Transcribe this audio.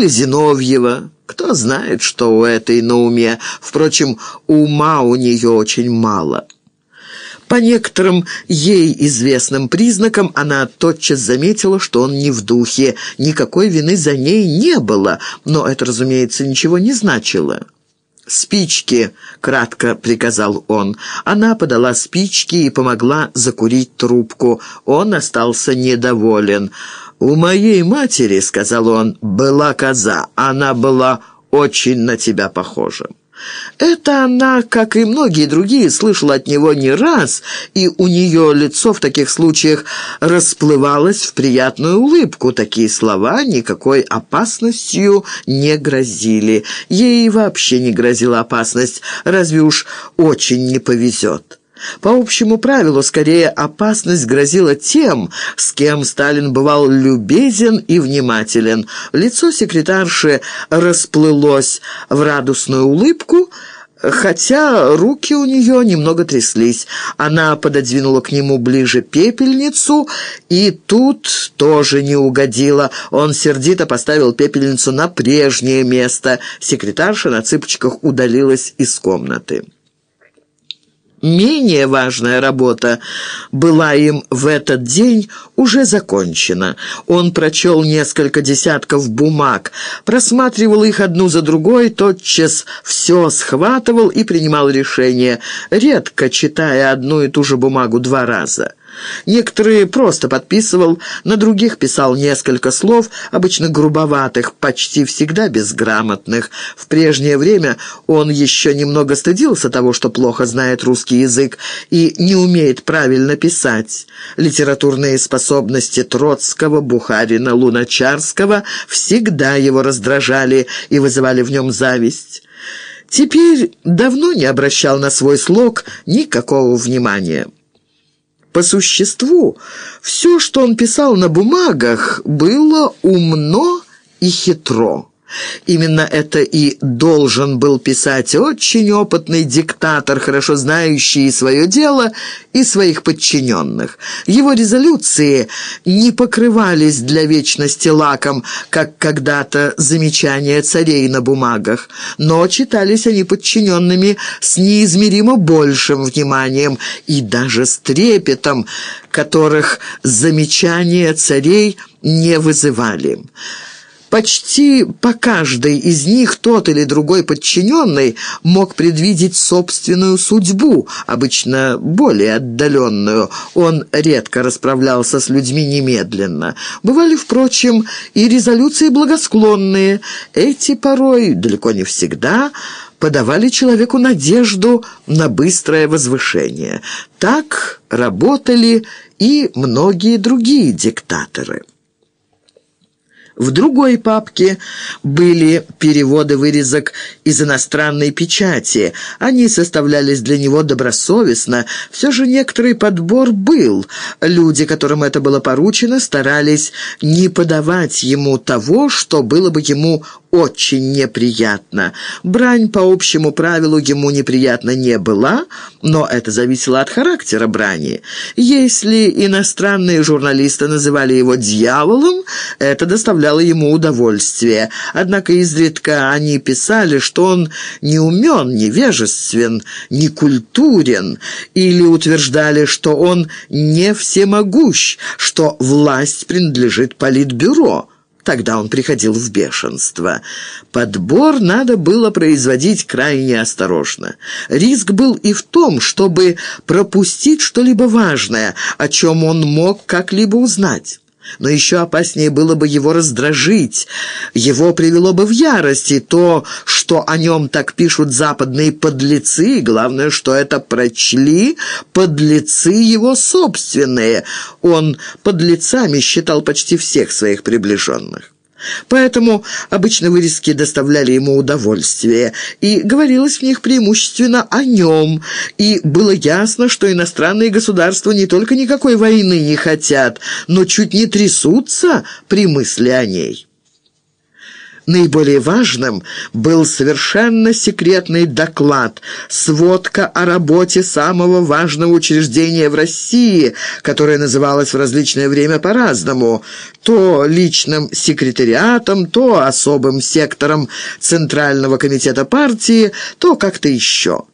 или Зиновьева. Кто знает, что у этой на уме. Впрочем, ума у нее очень мало». По некоторым ей известным признакам она тотчас заметила, что он не в духе. Никакой вины за ней не было, но это, разумеется, ничего не значило. «Спички!» — кратко приказал он. Она подала спички и помогла закурить трубку. Он остался недоволен. «У моей матери, — сказал он, — была коза. Она была очень на тебя похожа». Это она, как и многие другие, слышала от него не раз, и у нее лицо в таких случаях расплывалось в приятную улыбку. Такие слова никакой опасностью не грозили. Ей вообще не грозила опасность, разве уж очень не повезет. По общему правилу, скорее, опасность грозила тем, с кем Сталин бывал любезен и внимателен. Лицо секретарши расплылось в радостную улыбку, хотя руки у нее немного тряслись. Она пододвинула к нему ближе пепельницу, и тут тоже не угодила. Он сердито поставил пепельницу на прежнее место. Секретарша на цыпочках удалилась из комнаты. Менее важная работа была им в этот день уже закончена. Он прочел несколько десятков бумаг, просматривал их одну за другой, тотчас все схватывал и принимал решение, редко читая одну и ту же бумагу два раза. Некоторые просто подписывал, на других писал несколько слов, обычно грубоватых, почти всегда безграмотных. В прежнее время он еще немного стыдился того, что плохо знает русский язык и не умеет правильно писать. Литературные способности Троцкого, Бухарина, Луначарского всегда его раздражали и вызывали в нем зависть. Теперь давно не обращал на свой слог никакого внимания. По существу, все, что он писал на бумагах, было умно и хитро. Именно это и должен был писать очень опытный диктатор, хорошо знающий свое дело и своих подчиненных. Его резолюции не покрывались для вечности лаком, как когда-то замечания царей на бумагах, но читались они подчиненными с неизмеримо большим вниманием и даже с трепетом, которых замечания царей не вызывали. Почти по каждой из них тот или другой подчиненный мог предвидеть собственную судьбу, обычно более отдаленную. Он редко расправлялся с людьми немедленно. Бывали, впрочем, и резолюции благосклонные. Эти порой, далеко не всегда, подавали человеку надежду на быстрое возвышение. Так работали и многие другие диктаторы. В другой папке были переводы вырезок из иностранной печати. Они составлялись для него добросовестно. Все же некоторый подбор был. Люди, которым это было поручено, старались не подавать ему того, что было бы ему очень неприятно. Брань по общему правилу ему неприятно не была, но это зависело от характера брани. Если иностранные журналисты называли его «дьяволом», это доставляло ему удовольствие. Однако изредка они писали, что он не умен, невежествен, не культурен, или утверждали, что он не всемогущ, что власть принадлежит политбюро. Тогда он приходил в бешенство. Подбор надо было производить крайне осторожно. Риск был и в том, чтобы пропустить что-либо важное, о чем он мог как-либо узнать. Но еще опаснее было бы его раздражить. Его привело бы в ярость и то, что о нем так пишут западные подлецы, и главное, что это прочли подлецы его собственные. Он подлецами считал почти всех своих приближенных. Поэтому обычно вырезки доставляли ему удовольствие, и говорилось в них преимущественно о нем, и было ясно, что иностранные государства не только никакой войны не хотят, но чуть не трясутся при мысли о ней. Наиболее важным был совершенно секретный доклад, сводка о работе самого важного учреждения в России, которое называлось в различное время по-разному, то личным секретариатом, то особым сектором Центрального комитета партии, то как-то еще.